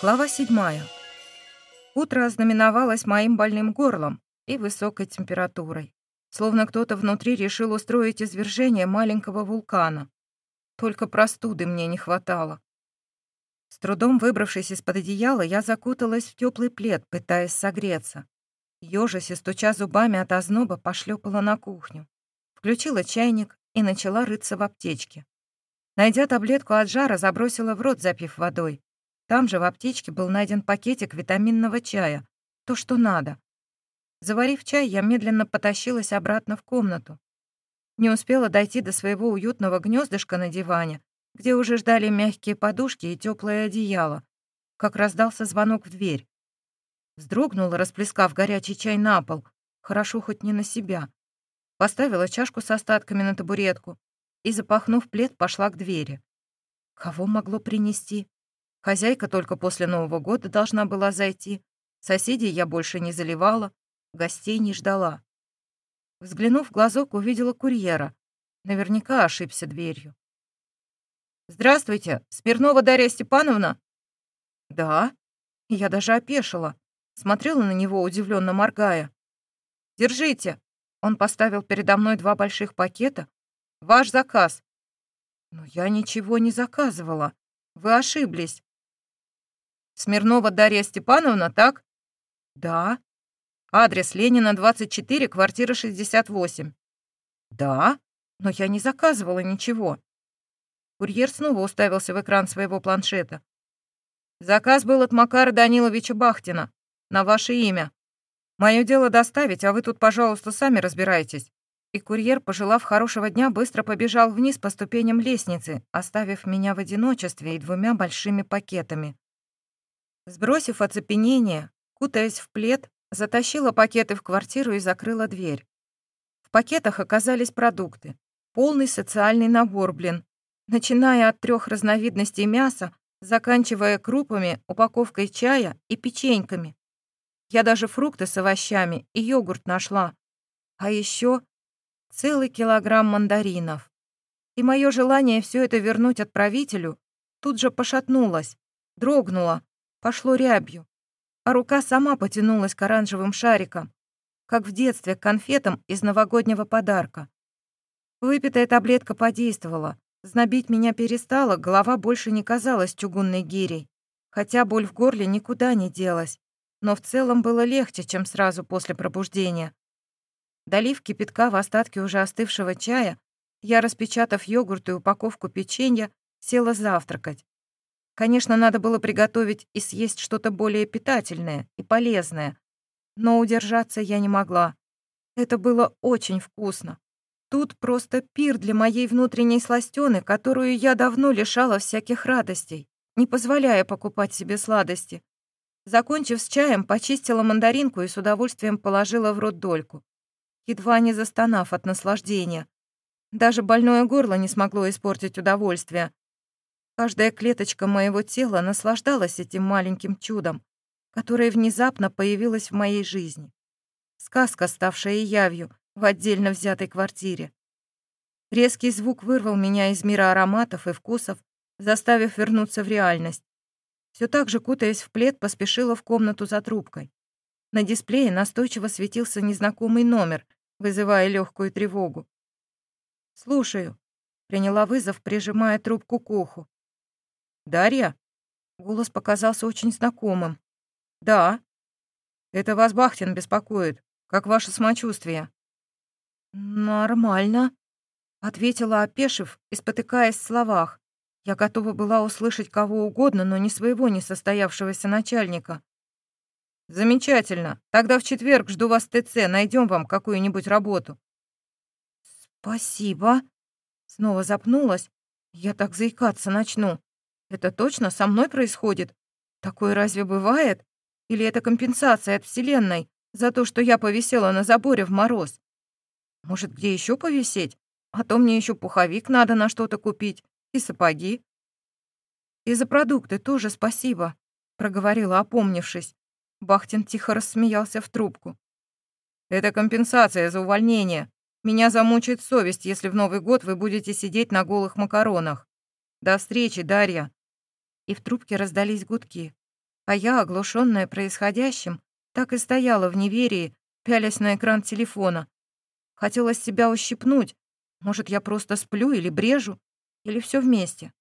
Глава седьмая. Утро ознаменовалось моим больным горлом и высокой температурой. Словно кто-то внутри решил устроить извержение маленького вулкана. Только простуды мне не хватало. С трудом выбравшись из-под одеяла, я закуталась в теплый плед, пытаясь согреться. Ёжась и стуча зубами от озноба, пошлепала на кухню. Включила чайник и начала рыться в аптечке. Найдя таблетку от жара, забросила в рот, запив водой. Там же в аптечке был найден пакетик витаминного чая. То, что надо. Заварив чай, я медленно потащилась обратно в комнату. Не успела дойти до своего уютного гнездышка на диване, где уже ждали мягкие подушки и теплое одеяло, как раздался звонок в дверь. Вздрогнула, расплескав горячий чай на пол. Хорошо хоть не на себя. Поставила чашку с остатками на табуретку и, запахнув плед, пошла к двери. Кого могло принести? Хозяйка только после Нового года должна была зайти. Соседей я больше не заливала, гостей не ждала. Взглянув в глазок, увидела курьера. Наверняка ошибся дверью. «Здравствуйте, Смирнова Дарья Степановна?» «Да». Я даже опешила. Смотрела на него, удивленно моргая. «Держите». Он поставил передо мной два больших пакета. «Ваш заказ». «Но я ничего не заказывала. Вы ошиблись. Смирнова Дарья Степановна, так? Да. Адрес Ленина, 24, квартира 68. Да, но я не заказывала ничего. Курьер снова уставился в экран своего планшета. Заказ был от Макара Даниловича Бахтина. На ваше имя. Мое дело доставить, а вы тут, пожалуйста, сами разбирайтесь. И курьер, пожелав хорошего дня, быстро побежал вниз по ступеням лестницы, оставив меня в одиночестве и двумя большими пакетами. Сбросив оцепенение, кутаясь в плед, затащила пакеты в квартиру и закрыла дверь. В пакетах оказались продукты. Полный социальный набор, блин. Начиная от трех разновидностей мяса, заканчивая крупами, упаковкой чая и печеньками. Я даже фрукты с овощами и йогурт нашла. А еще целый килограмм мандаринов. И мое желание все это вернуть отправителю тут же пошатнулось, дрогнуло, пошло рябью, а рука сама потянулась к оранжевым шарикам, как в детстве к конфетам из новогоднего подарка. Выпитая таблетка подействовала, знобить меня перестала, голова больше не казалась чугунной гирей, хотя боль в горле никуда не делась, но в целом было легче, чем сразу после пробуждения. Долив кипятка в остатки уже остывшего чая, я, распечатав йогурт и упаковку печенья, села завтракать. Конечно, надо было приготовить и съесть что-то более питательное и полезное, но удержаться я не могла. Это было очень вкусно. Тут просто пир для моей внутренней сластёны, которую я давно лишала всяких радостей, не позволяя покупать себе сладости. Закончив с чаем, почистила мандаринку и с удовольствием положила в рот дольку, едва не застонав от наслаждения. Даже больное горло не смогло испортить удовольствие. Каждая клеточка моего тела наслаждалась этим маленьким чудом, которое внезапно появилось в моей жизни. Сказка, ставшая явью в отдельно взятой квартире. Резкий звук вырвал меня из мира ароматов и вкусов, заставив вернуться в реальность. Все так же, кутаясь в плед, поспешила в комнату за трубкой. На дисплее настойчиво светился незнакомый номер, вызывая легкую тревогу. «Слушаю», — приняла вызов, прижимая трубку к уху. «Дарья?» Голос показался очень знакомым. «Да». «Это вас Бахтин беспокоит. Как ваше самочувствие?» «Нормально», — ответила, опешив и спотыкаясь в словах. Я готова была услышать кого угодно, но не своего несостоявшегося начальника. «Замечательно. Тогда в четверг жду вас в ТЦ. Найдем вам какую-нибудь работу». «Спасибо». Снова запнулась. Я так заикаться начну. Это точно со мной происходит? Такое разве бывает? Или это компенсация от Вселенной за то, что я повисела на заборе в мороз? Может, где еще повисеть? А то мне еще пуховик надо на что-то купить. И сапоги. И за продукты тоже спасибо, проговорила, опомнившись. Бахтин тихо рассмеялся в трубку. Это компенсация за увольнение. Меня замучает совесть, если в Новый год вы будете сидеть на голых макаронах. До встречи, Дарья и в трубке раздались гудки. А я, оглушенная происходящим, так и стояла в неверии, пялясь на экран телефона. Хотелось себя ущипнуть. Может, я просто сплю или брежу, или все вместе.